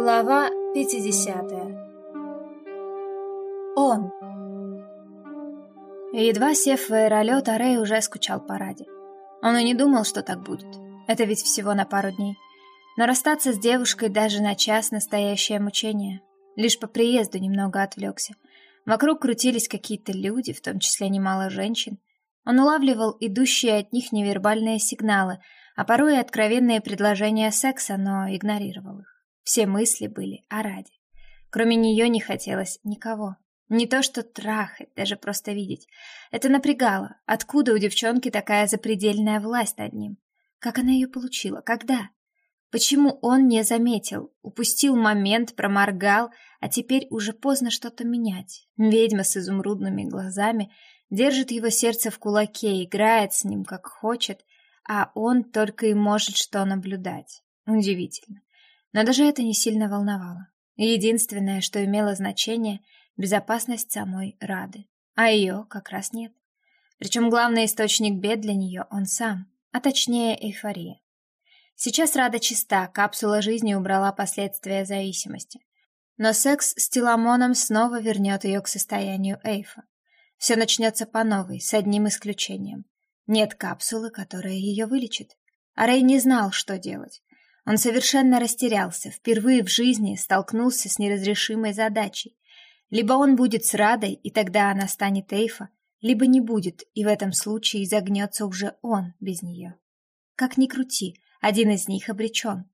Глава 50 Он Едва сев в аэролет, Арей уже скучал по Раде. Он и не думал, что так будет. Это ведь всего на пару дней. Но расстаться с девушкой даже на час — настоящее мучение. Лишь по приезду немного отвлекся. Вокруг крутились какие-то люди, в том числе немало женщин. Он улавливал идущие от них невербальные сигналы, а порой и откровенные предложения секса, но игнорировал их. Все мысли были о Раде. Кроме нее не хотелось никого. Не то что трахать, даже просто видеть. Это напрягало. Откуда у девчонки такая запредельная власть над ним? Как она ее получила? Когда? Почему он не заметил? Упустил момент, проморгал, а теперь уже поздно что-то менять. Ведьма с изумрудными глазами держит его сердце в кулаке, играет с ним как хочет, а он только и может что наблюдать. Удивительно. Но даже это не сильно волновало. Единственное, что имело значение — безопасность самой Рады. А ее как раз нет. Причем главный источник бед для нее он сам, а точнее эйфория. Сейчас Рада чиста, капсула жизни убрала последствия зависимости. Но секс с Теламоном снова вернет ее к состоянию эйфа. Все начнется по новой, с одним исключением. Нет капсулы, которая ее вылечит. А Рэй не знал, что делать. Он совершенно растерялся, впервые в жизни столкнулся с неразрешимой задачей. Либо он будет с Радой, и тогда она станет Эйфа, либо не будет, и в этом случае загнется уже он без нее. Как ни крути, один из них обречен.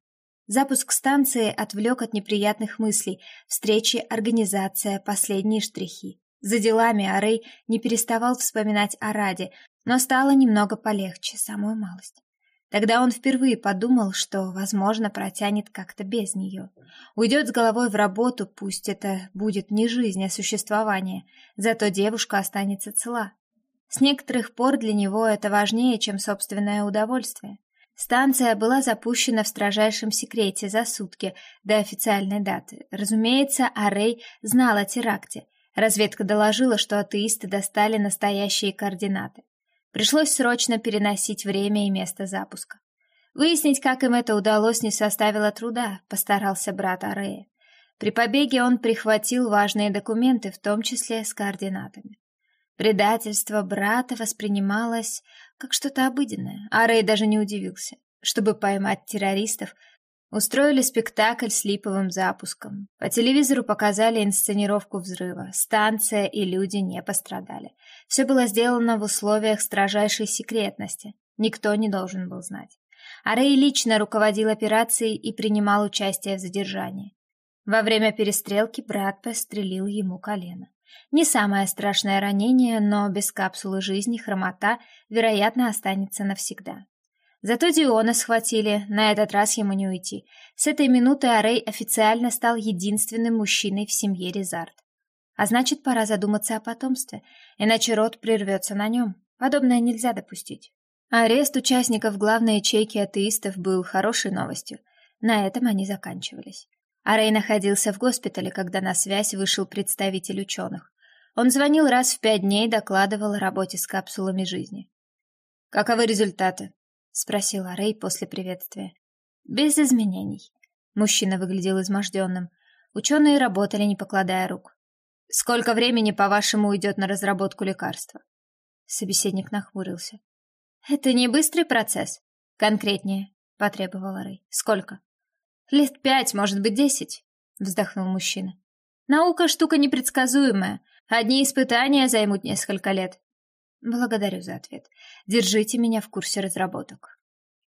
Запуск станции отвлек от неприятных мыслей, встречи, организация, последние штрихи. За делами Арей не переставал вспоминать о Раде, но стало немного полегче, самую малость. Тогда он впервые подумал, что, возможно, протянет как-то без нее. Уйдет с головой в работу, пусть это будет не жизнь, а существование, зато девушка останется цела. С некоторых пор для него это важнее, чем собственное удовольствие. Станция была запущена в строжайшем секрете за сутки до официальной даты. Разумеется, Арей знал о теракте. Разведка доложила, что атеисты достали настоящие координаты. Пришлось срочно переносить время и место запуска. Выяснить, как им это удалось, не составило труда, постарался брат Арея. При побеге он прихватил важные документы, в том числе с координатами. Предательство брата воспринималось как что-то обыденное. Арей даже не удивился. Чтобы поймать террористов, Устроили спектакль с липовым запуском. По телевизору показали инсценировку взрыва. Станция и люди не пострадали. Все было сделано в условиях строжайшей секретности. Никто не должен был знать. А лично руководил операцией и принимал участие в задержании. Во время перестрелки брат пострелил ему колено. Не самое страшное ранение, но без капсулы жизни хромота, вероятно, останется навсегда. Зато Диона схватили, на этот раз ему не уйти. С этой минуты Арей официально стал единственным мужчиной в семье Резард. А значит, пора задуматься о потомстве, иначе род прервется на нем. Подобное нельзя допустить. Арест участников главной ячейки атеистов был хорошей новостью. На этом они заканчивались. Арей находился в госпитале, когда на связь вышел представитель ученых. Он звонил раз в пять дней, докладывал о работе с капсулами жизни. «Каковы результаты?» Спросила Рэй после приветствия. Без изменений. Мужчина выглядел изможденным. Ученые работали, не покладая рук. Сколько времени, по-вашему, уйдет на разработку лекарства? Собеседник нахмурился. Это не быстрый процесс. Конкретнее, потребовала Рэй. Сколько? Лет пять, может быть, десять, вздохнул мужчина. Наука штука непредсказуемая. Одни испытания займут несколько лет, Благодарю за ответ. Держите меня в курсе разработок.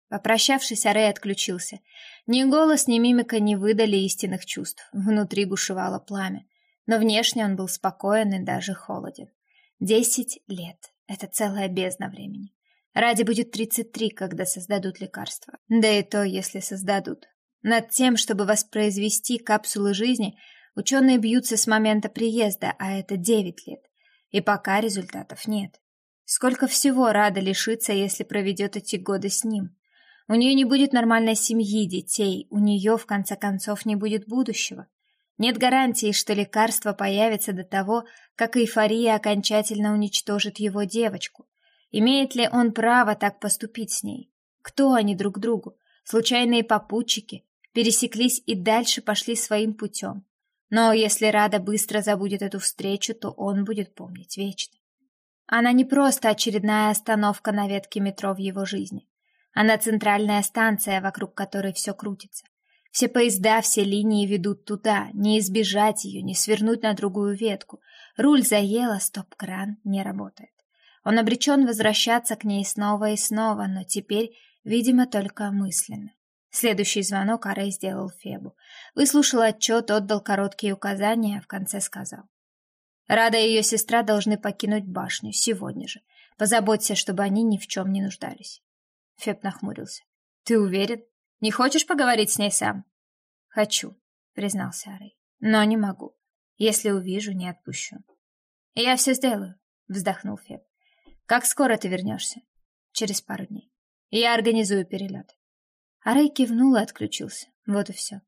Попрощавшись, Арей отключился. Ни голос, ни мимика не выдали истинных чувств. Внутри бушевало пламя. Но внешне он был спокоен и даже холоден. Десять лет. Это целая бездна времени. Ради будет тридцать три, когда создадут лекарство. Да и то, если создадут. Над тем, чтобы воспроизвести капсулы жизни, ученые бьются с момента приезда, а это девять лет. И пока результатов нет. Сколько всего рада лишиться, если проведет эти годы с ним. У нее не будет нормальной семьи, детей, у нее, в конце концов, не будет будущего. Нет гарантии, что лекарство появится до того, как эйфория окончательно уничтожит его девочку. Имеет ли он право так поступить с ней? Кто они друг другу? Случайные попутчики? пересеклись и дальше пошли своим путем. Но если Рада быстро забудет эту встречу, то он будет помнить вечно. Она не просто очередная остановка на ветке метро в его жизни. Она центральная станция, вокруг которой все крутится. Все поезда, все линии ведут туда, не избежать ее, не свернуть на другую ветку. Руль заело, стоп-кран не работает. Он обречен возвращаться к ней снова и снова, но теперь, видимо, только мысленно. Следующий звонок Арей сделал Фебу. Выслушал отчет, отдал короткие указания, а в конце сказал. Рада и ее сестра должны покинуть башню сегодня же. Позаботься, чтобы они ни в чем не нуждались. Феб нахмурился. Ты уверен? Не хочешь поговорить с ней сам? Хочу, признался Арей. Но не могу. Если увижу, не отпущу. Я все сделаю, вздохнул Феб. Как скоро ты вернешься? Через пару дней. Я организую перелет. Арей кивнул и отключился. Вот и все.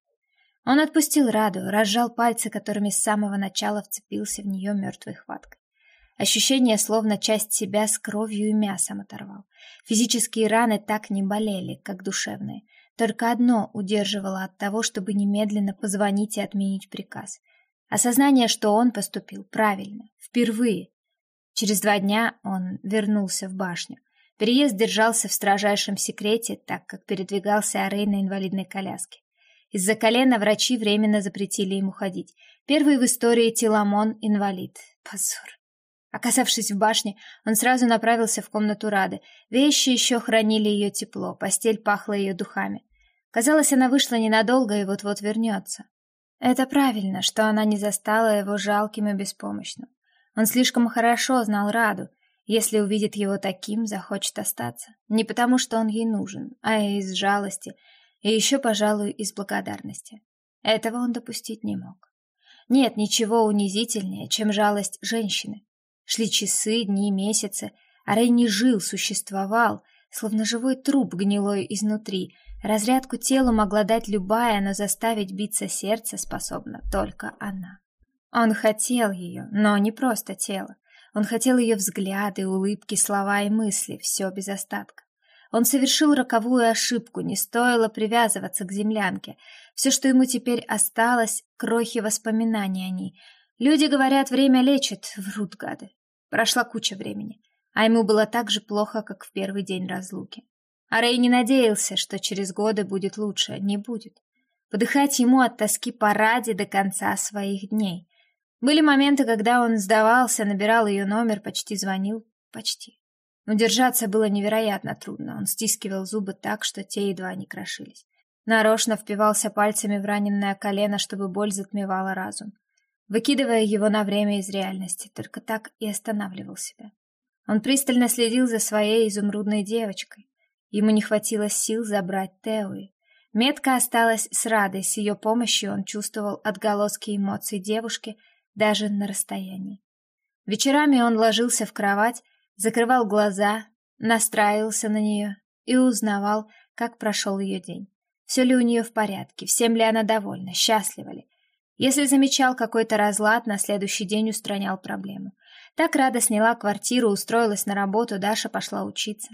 Он отпустил Раду, разжал пальцы, которыми с самого начала вцепился в нее мертвой хваткой. Ощущение, словно часть себя с кровью и мясом оторвал. Физические раны так не болели, как душевные. Только одно удерживало от того, чтобы немедленно позвонить и отменить приказ. Осознание, что он поступил правильно, впервые. Через два дня он вернулся в башню. Переезд держался в строжайшем секрете, так как передвигался Арей на инвалидной коляске. Из-за колена врачи временно запретили ему ходить. Первый в истории Теламон инвалид. Позор. Оказавшись в башне, он сразу направился в комнату Рады. Вещи еще хранили ее тепло, постель пахла ее духами. Казалось, она вышла ненадолго и вот-вот вернется. Это правильно, что она не застала его жалким и беспомощным. Он слишком хорошо знал Раду. Если увидит его таким, захочет остаться. Не потому, что он ей нужен, а из жалости — и еще, пожалуй, из благодарности. Этого он допустить не мог. Нет ничего унизительнее, чем жалость женщины. Шли часы, дни, месяцы, а Рэй не жил, существовал, словно живой труп гнилой изнутри. Разрядку телу могла дать любая, но заставить биться сердце способна только она. Он хотел ее, но не просто тело. Он хотел ее взгляды, улыбки, слова и мысли, все без остатка. Он совершил роковую ошибку, не стоило привязываться к землянке. Все, что ему теперь осталось, крохи воспоминаний о ней. Люди говорят, время лечит, врут гады. Прошла куча времени, а ему было так же плохо, как в первый день разлуки. А Рэй не надеялся, что через годы будет лучше, не будет. Подыхать ему от тоски по Раде до конца своих дней. Были моменты, когда он сдавался, набирал ее номер, почти звонил, почти. Но держаться было невероятно трудно. Он стискивал зубы так, что те едва не крошились. Нарочно впивался пальцами в раненное колено, чтобы боль затмевала разум, выкидывая его на время из реальности, только так и останавливал себя. Он пристально следил за своей изумрудной девочкой. Ему не хватило сил забрать Теуи. Метка осталась с Радой, с ее помощью он чувствовал отголоски эмоций девушки даже на расстоянии. Вечерами он ложился в кровать закрывал глаза, настраивался на нее и узнавал, как прошел ее день. Все ли у нее в порядке, всем ли она довольна, счастлива ли. Если замечал какой-то разлад, на следующий день устранял проблему. Так Рада сняла квартиру, устроилась на работу, Даша пошла учиться.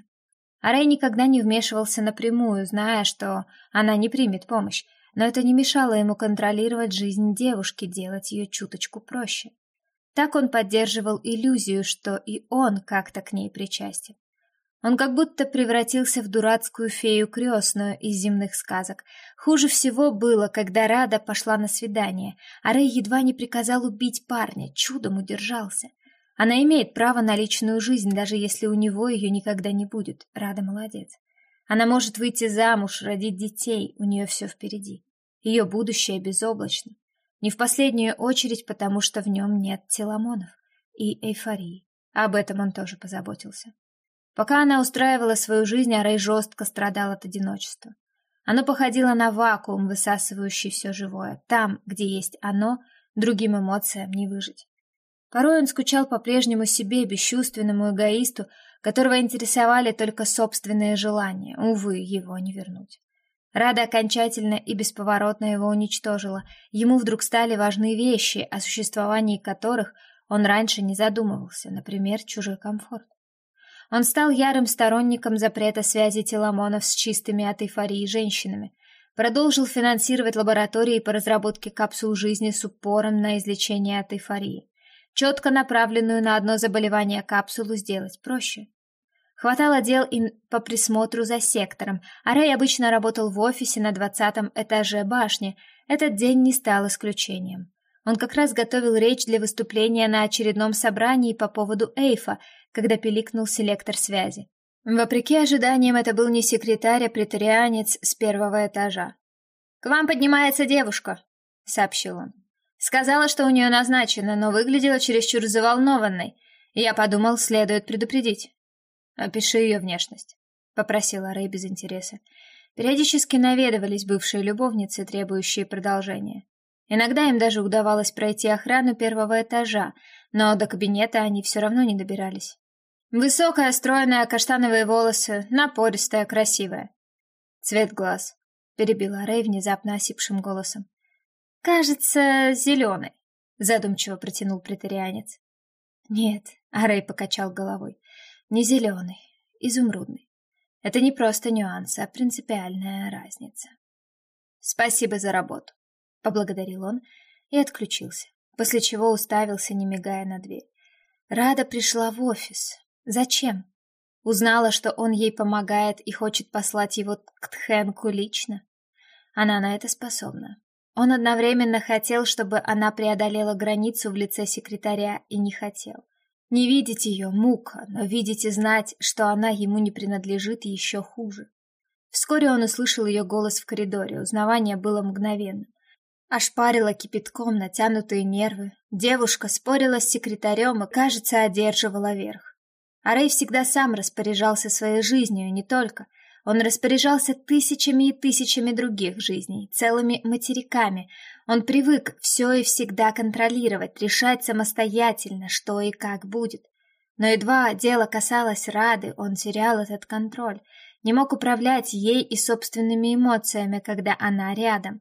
А Рэй никогда не вмешивался напрямую, зная, что она не примет помощь, но это не мешало ему контролировать жизнь девушки, делать ее чуточку проще. Так он поддерживал иллюзию, что и он как-то к ней причастен. Он как будто превратился в дурацкую фею крестную из земных сказок. Хуже всего было, когда Рада пошла на свидание, а Рэй едва не приказал убить парня, чудом удержался. Она имеет право на личную жизнь, даже если у него ее никогда не будет. Рада молодец. Она может выйти замуж, родить детей, у нее все впереди. Ее будущее безоблачно. Не в последнюю очередь, потому что в нем нет теламонов и эйфории. Об этом он тоже позаботился. Пока она устраивала свою жизнь, Арей жестко страдал от одиночества. Оно походило на вакуум, высасывающий все живое. Там, где есть оно, другим эмоциям не выжить. Порой он скучал по-прежнему себе, бесчувственному эгоисту, которого интересовали только собственные желания. Увы, его не вернуть. Рада окончательно и бесповоротно его уничтожила. Ему вдруг стали важны вещи, о существовании которых он раньше не задумывался, например, чужой комфорт. Он стал ярым сторонником запрета связи теламонов с чистыми от эйфории женщинами. продолжил финансировать лаборатории по разработке капсул жизни с упором на излечение от эйфории. Четко направленную на одно заболевание капсулу сделать проще. Хватало дел и по присмотру за сектором, а Рэй обычно работал в офисе на двадцатом этаже башни. Этот день не стал исключением. Он как раз готовил речь для выступления на очередном собрании по поводу Эйфа, когда пиликнул селектор связи. Вопреки ожиданиям, это был не секретарь, а претарианец с первого этажа. «К вам поднимается девушка», — сообщил он. «Сказала, что у нее назначено, но выглядела чересчур заволнованной. Я подумал, следует предупредить». «Опиши ее внешность», — попросила Рэй без интереса. Периодически наведывались бывшие любовницы, требующие продолжения. Иногда им даже удавалось пройти охрану первого этажа, но до кабинета они все равно не добирались. Высокая, стройная, каштановые волосы, напористая, красивая. Цвет глаз. Перебила Рэй внезапно осипшим голосом. Кажется, зеленый. Задумчиво протянул претарианец. Нет, а Рэй покачал головой. Не зеленый, изумрудный. Это не просто нюанс, а принципиальная разница. Спасибо за работу, поблагодарил он и отключился, после чего уставился, не мигая на дверь. Рада пришла в офис, Зачем? Узнала, что он ей помогает и хочет послать его к Тхенку лично. Она на это способна. Он одновременно хотел, чтобы она преодолела границу в лице секретаря и не хотел. Не видеть ее — мука, но видеть и знать, что она ему не принадлежит, еще хуже. Вскоре он услышал ее голос в коридоре, узнавание было мгновенным. Ошпарила кипятком натянутые нервы. Девушка спорила с секретарем и, кажется, одерживала верх. А Рэй всегда сам распоряжался своей жизнью, не только. Он распоряжался тысячами и тысячами других жизней, целыми материками. Он привык все и всегда контролировать, решать самостоятельно, что и как будет. Но едва дело касалось Рады, он терял этот контроль, не мог управлять ей и собственными эмоциями, когда она рядом.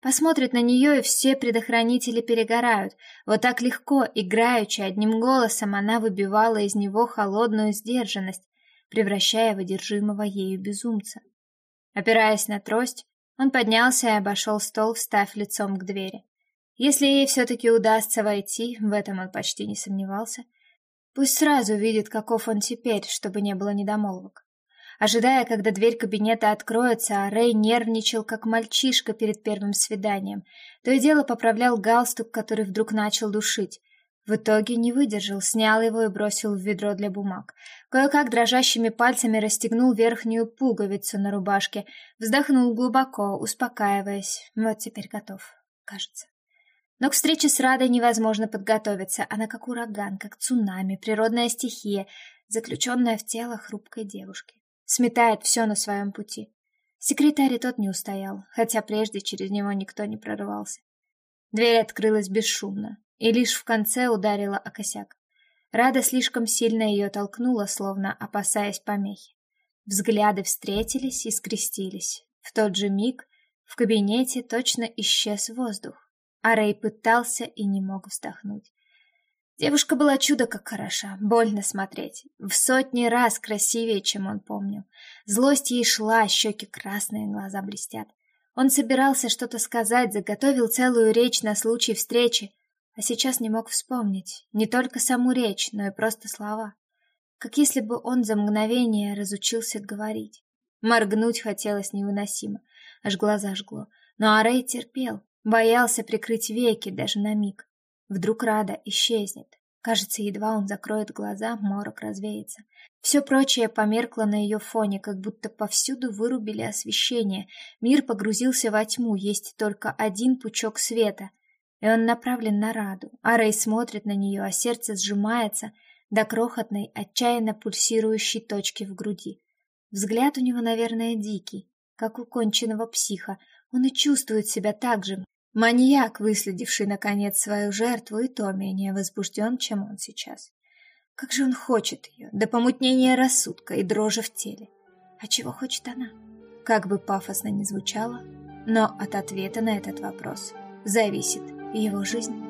Посмотрит на нее, и все предохранители перегорают. Вот так легко, играючи одним голосом, она выбивала из него холодную сдержанность, превращая в одержимого ею безумца. Опираясь на трость, он поднялся и обошел стол, встав лицом к двери. Если ей все-таки удастся войти, в этом он почти не сомневался, пусть сразу видит, каков он теперь, чтобы не было недомолвок. Ожидая, когда дверь кабинета откроется, а Рэй нервничал, как мальчишка перед первым свиданием. То и дело поправлял галстук, который вдруг начал душить. В итоге не выдержал, снял его и бросил в ведро для бумаг. Кое-как дрожащими пальцами расстегнул верхнюю пуговицу на рубашке, вздохнул глубоко, успокаиваясь. Вот теперь готов, кажется. Но к встрече с Радой невозможно подготовиться. Она как ураган, как цунами, природная стихия, заключенная в тело хрупкой девушки сметает все на своем пути. Секретарь тот не устоял, хотя прежде через него никто не прорывался. Дверь открылась бесшумно, и лишь в конце ударила о косяк. Рада слишком сильно ее толкнула, словно опасаясь помехи. Взгляды встретились и скрестились. В тот же миг в кабинете точно исчез воздух, а Рэй пытался и не мог вздохнуть. Девушка была чудо как хороша, больно смотреть. В сотни раз красивее, чем он помнил. Злость ей шла, щеки красные, глаза блестят. Он собирался что-то сказать, заготовил целую речь на случай встречи, а сейчас не мог вспомнить не только саму речь, но и просто слова. Как если бы он за мгновение разучился говорить. Моргнуть хотелось невыносимо, аж глаза жгло. Но Арей терпел, боялся прикрыть веки даже на миг. Вдруг Рада исчезнет. Кажется, едва он закроет глаза, морок развеется. Все прочее померкло на ее фоне, как будто повсюду вырубили освещение. Мир погрузился во тьму, есть только один пучок света, и он направлен на Раду. А Рэй смотрит на нее, а сердце сжимается до крохотной, отчаянно пульсирующей точки в груди. Взгляд у него, наверное, дикий, как у конченного психа. Он и чувствует себя так же, Маньяк, выследивший, наконец, свою жертву, и то менее возбужден, чем он сейчас. Как же он хочет ее, до помутнения рассудка и дрожи в теле. А чего хочет она? Как бы пафосно ни звучало, но от ответа на этот вопрос зависит его жизнь.